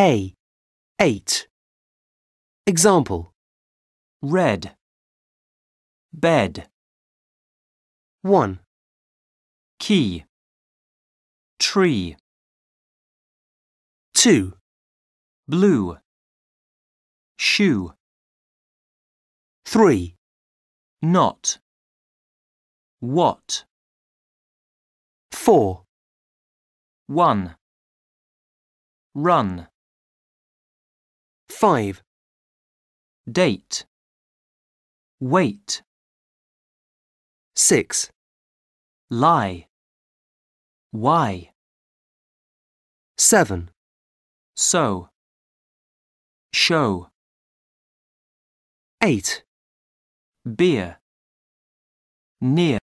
A. 8. Example. Red, bed, 1, key, tree, 2, blue, shoe, 3, not, what, 4, one, run, 5, date, wait, 6, lie, why, 7, so, show, 8. beer, near.